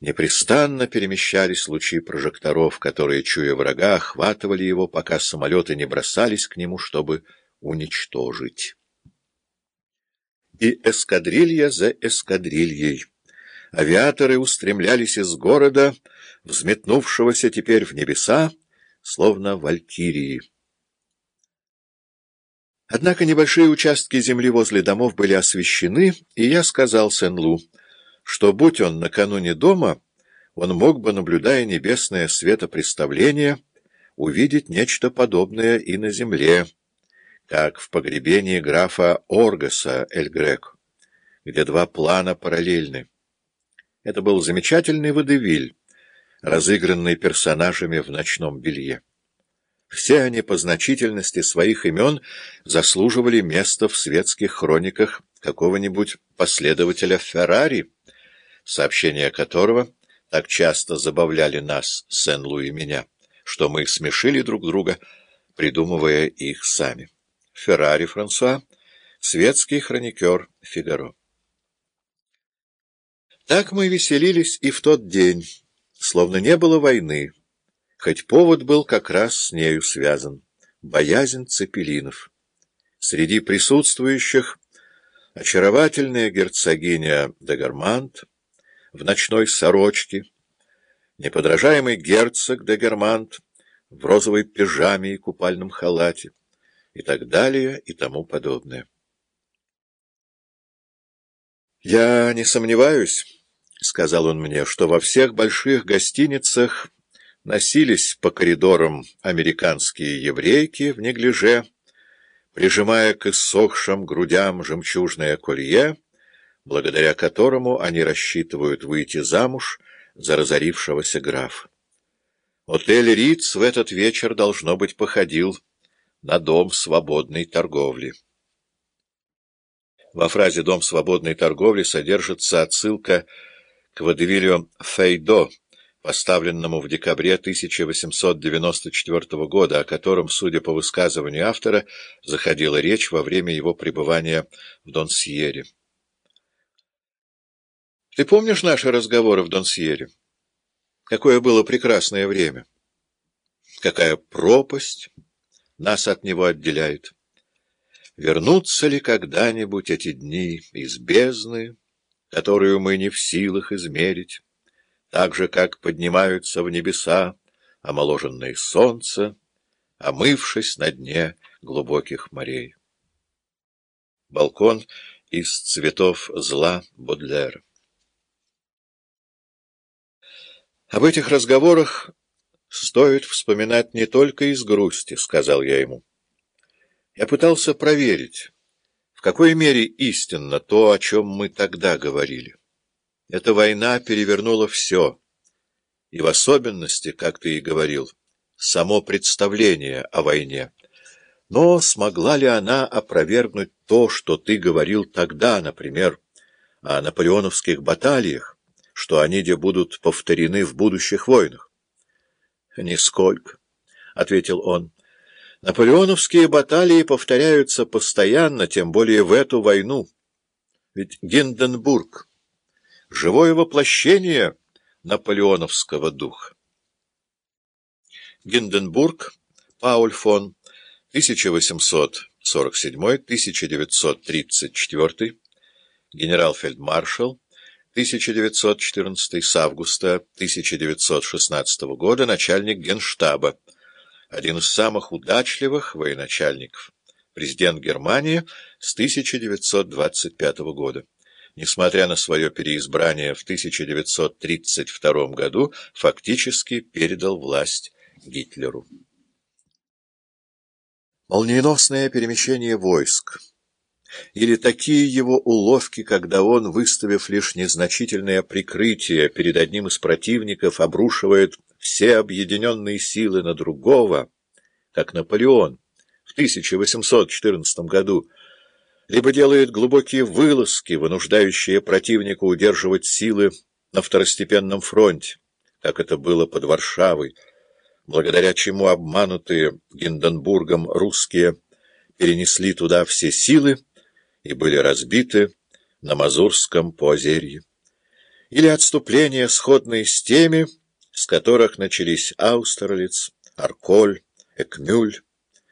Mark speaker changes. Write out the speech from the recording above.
Speaker 1: Непрестанно перемещались лучи прожекторов, которые, чуя врага, охватывали его, пока самолеты не бросались к нему, чтобы уничтожить. И эскадрилья за эскадрильей. Авиаторы устремлялись из города, взметнувшегося теперь в небеса, словно валькирии. Однако небольшие участки земли возле домов были освещены, и я сказал Сен-Лу, что, будь он накануне дома, он мог бы, наблюдая небесное светопреставление, увидеть нечто подобное и на земле, как в погребении графа Оргаса Эль-Грек, где два плана параллельны. Это был замечательный водевиль, разыгранный персонажами в ночном белье. Все они по значительности своих имен заслуживали места в светских хрониках какого-нибудь последователя Феррари, сообщения которого так часто забавляли нас, Сен-Лу и меня, что мы смешили друг друга, придумывая их сами. Феррари Франсуа, светский хроникер Фигаро. Так мы веселились и в тот день, словно не было войны, хоть повод был как раз с нею связан — боязнь цепелинов. Среди присутствующих очаровательная герцогиня Дегермант — в ночной сорочке, неподражаемый герцог де Германт в розовой пижаме и купальном халате и так далее и тому подобное. «Я не сомневаюсь», — сказал он мне, — «что во всех больших гостиницах носились по коридорам американские еврейки в неглиже, прижимая к иссохшим грудям жемчужное колье, благодаря которому они рассчитывают выйти замуж за разорившегося графа. Отель Риц в этот вечер, должно быть, походил на дом свободной торговли. Во фразе «дом свободной торговли» содержится отсылка к водевилю «Фейдо», поставленному в декабре 1894 года, о котором, судя по высказыванию автора, заходила речь во время его пребывания в Донсьере. Ты помнишь наши разговоры в Донсьере? Какое было прекрасное время! Какая пропасть нас от него отделяет! Вернутся ли когда-нибудь эти дни из бездны, которую мы не в силах измерить, так же, как поднимаются в небеса омоложенные солнца, омывшись на дне глубоких морей? Балкон из цветов зла Бодлера Об этих разговорах стоит вспоминать не только из грусти, — сказал я ему. Я пытался проверить, в какой мере истинно то, о чем мы тогда говорили. Эта война перевернула все, и в особенности, как ты и говорил, само представление о войне. Но смогла ли она опровергнуть то, что ты говорил тогда, например, о наполеоновских баталиях, что они где будут повторены в будущих войнах. — Нисколько, — ответил он. — Наполеоновские баталии повторяются постоянно, тем более в эту войну. Ведь Гинденбург — живое воплощение наполеоновского духа. Гинденбург, Пауль фон, 1847-1934, генерал-фельдмаршал, 1914 с августа 1916 года начальник Генштаба, один из самых удачливых военачальников, президент Германии с 1925 года. Несмотря на свое переизбрание в 1932 году, фактически передал власть Гитлеру. Молниеносное перемещение войск или такие его уловки, когда он, выставив лишь незначительное прикрытие перед одним из противников, обрушивает все объединенные силы на другого, как Наполеон в 1814 году, либо делает глубокие вылазки, вынуждающие противника удерживать силы на второстепенном фронте, как это было под Варшавой, благодаря чему обманутые Гинденбургом русские перенесли туда все силы, и были разбиты на Мазурском поозерье. или отступления, сходные с теми, с которых начались Аустерлиц, Арколь, Экмюль,